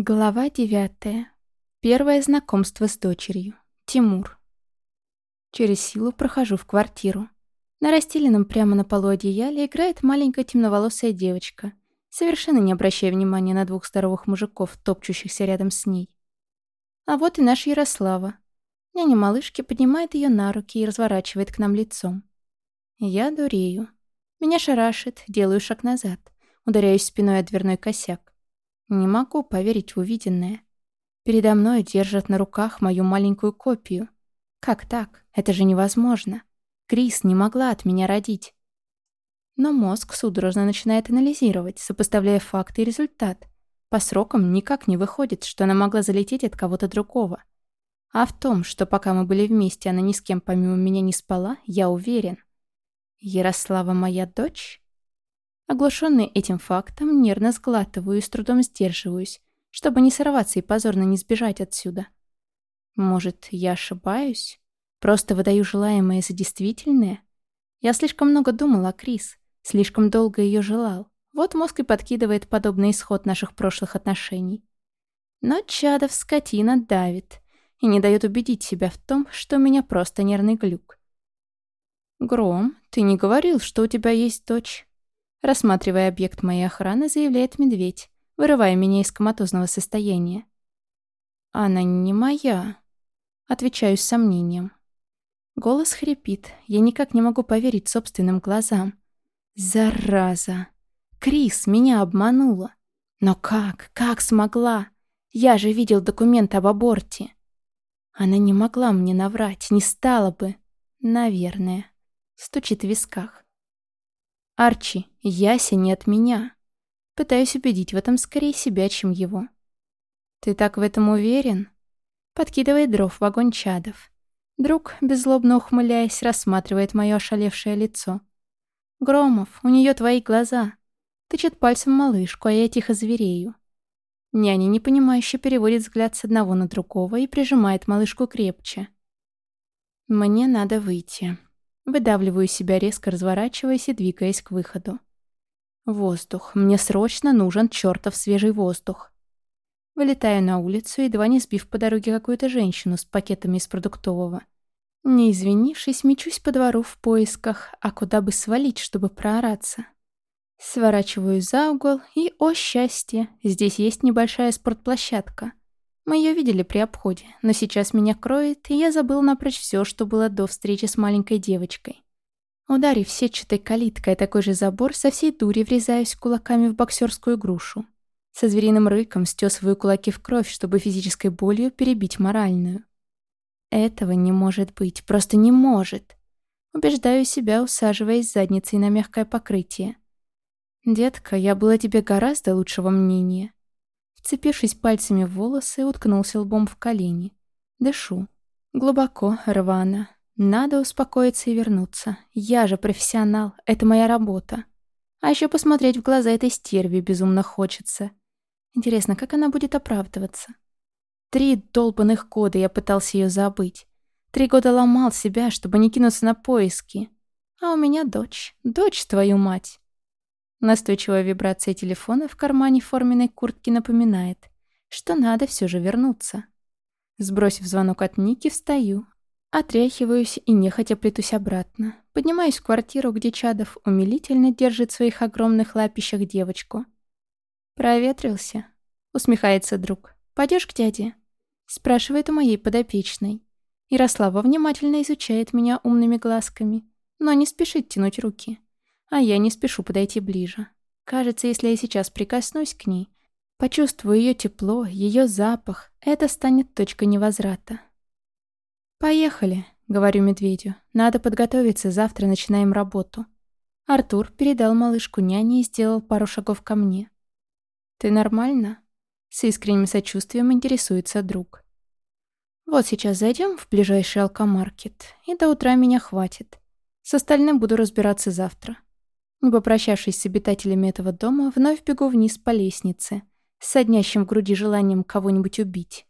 Глава девятая. Первое знакомство с дочерью. Тимур. Через силу прохожу в квартиру. На расстеленном прямо на полу одеяле играет маленькая темноволосая девочка, совершенно не обращая внимания на двух здоровых мужиков, топчущихся рядом с ней. А вот и наша Ярослава. Няня малышки поднимает ее на руки и разворачивает к нам лицом. Я дурею. Меня шарашит, делаю шаг назад, ударяюсь спиной о дверной косяк. Не могу поверить в увиденное. Передо мной держат на руках мою маленькую копию. Как так? Это же невозможно. Крис не могла от меня родить. Но мозг судорожно начинает анализировать, сопоставляя факты и результат. По срокам никак не выходит, что она могла залететь от кого-то другого. А в том, что пока мы были вместе, она ни с кем помимо меня не спала, я уверен. Ярослава моя дочь? Оглушенный этим фактом, нервно сглатываю и с трудом сдерживаюсь, чтобы не сорваться и позорно не сбежать отсюда. Может, я ошибаюсь? Просто выдаю желаемое за действительное? Я слишком много думал о Крис, слишком долго ее желал. Вот мозг и подкидывает подобный исход наших прошлых отношений. Но Чадов скотина давит и не дает убедить себя в том, что у меня просто нервный глюк. «Гром, ты не говорил, что у тебя есть дочь?» Рассматривая объект моей охраны, заявляет медведь, вырывая меня из коматозного состояния. «Она не моя», — отвечаю с сомнением. Голос хрипит, я никак не могу поверить собственным глазам. «Зараза! Крис меня обманула! Но как? Как смогла? Я же видел документ об аборте!» Она не могла мне наврать, не стала бы. Наверное. Стучит в висках. Арчи, Яся не от меня. Пытаюсь убедить в этом скорее себя, чем его. Ты так в этом уверен? Подкидывает дров в огонь чадов. Друг, беззлобно ухмыляясь, рассматривает мое ошалевшее лицо. Громов, у нее твои глаза. Тычет пальцем малышку, а я тихо зверею. Няня непонимающе переводит взгляд с одного на другого и прижимает малышку крепче. Мне надо выйти. Выдавливаю себя, резко разворачиваясь и двигаясь к выходу. Воздух. Мне срочно нужен чертов свежий воздух. Вылетаю на улицу, едва не сбив по дороге какую-то женщину с пакетами из продуктового. Не извинившись, мечусь по двору в поисках, а куда бы свалить, чтобы проораться. Сворачиваю за угол, и, о счастье, здесь есть небольшая спортплощадка. Мы ее видели при обходе, но сейчас меня кроет, и я забыл напрочь все, что было до встречи с маленькой девочкой. Ударив сетчатой калиткой такой же забор, со всей дури врезаюсь кулаками в боксерскую грушу. Со звериным рыком стесываю кулаки в кровь, чтобы физической болью перебить моральную. Этого не может быть, просто не может. Убеждаю себя, усаживаясь задницей на мягкое покрытие. «Детка, я была тебе гораздо лучшего мнения. Вцепившись пальцами в волосы, уткнулся лбом в колени. Дышу. Глубоко, рвано. Надо успокоиться и вернуться. Я же профессионал, это моя работа. А еще посмотреть в глаза этой стерви безумно хочется. Интересно, как она будет оправдываться? Три долбанных года я пытался ее забыть. Три года ломал себя, чтобы не кинуться на поиски. А у меня дочь. Дочь, твою мать. Настойчивая вибрация телефона в кармане форменной куртки напоминает, что надо все же вернуться. Сбросив звонок от Ники, встаю. Отряхиваюсь и нехотя плетусь обратно. Поднимаюсь в квартиру, где Чадов умилительно держит в своих огромных лапищах девочку. «Проветрился?» — усмехается друг. «Пойдешь к дяде?» — спрашивает у моей подопечной. Ярослава внимательно изучает меня умными глазками, но не спешит тянуть руки а я не спешу подойти ближе. Кажется, если я сейчас прикоснусь к ней, почувствую ее тепло, ее запах, это станет точкой невозврата. «Поехали», — говорю медведю. «Надо подготовиться, завтра начинаем работу». Артур передал малышку няне и сделал пару шагов ко мне. «Ты нормально?» С искренним сочувствием интересуется друг. «Вот сейчас зайдем в ближайший алкомаркет, и до утра меня хватит. С остальным буду разбираться завтра». Не попрощавшись с обитателями этого дома, вновь бегу вниз по лестнице, с соднящим в груди желанием кого-нибудь убить.